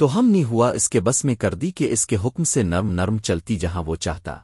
تو ہم نہیں ہوا اس کے بس میں کر دی کہ اس کے حکم سے نرم نرم چلتی جہاں وہ چاہتا۔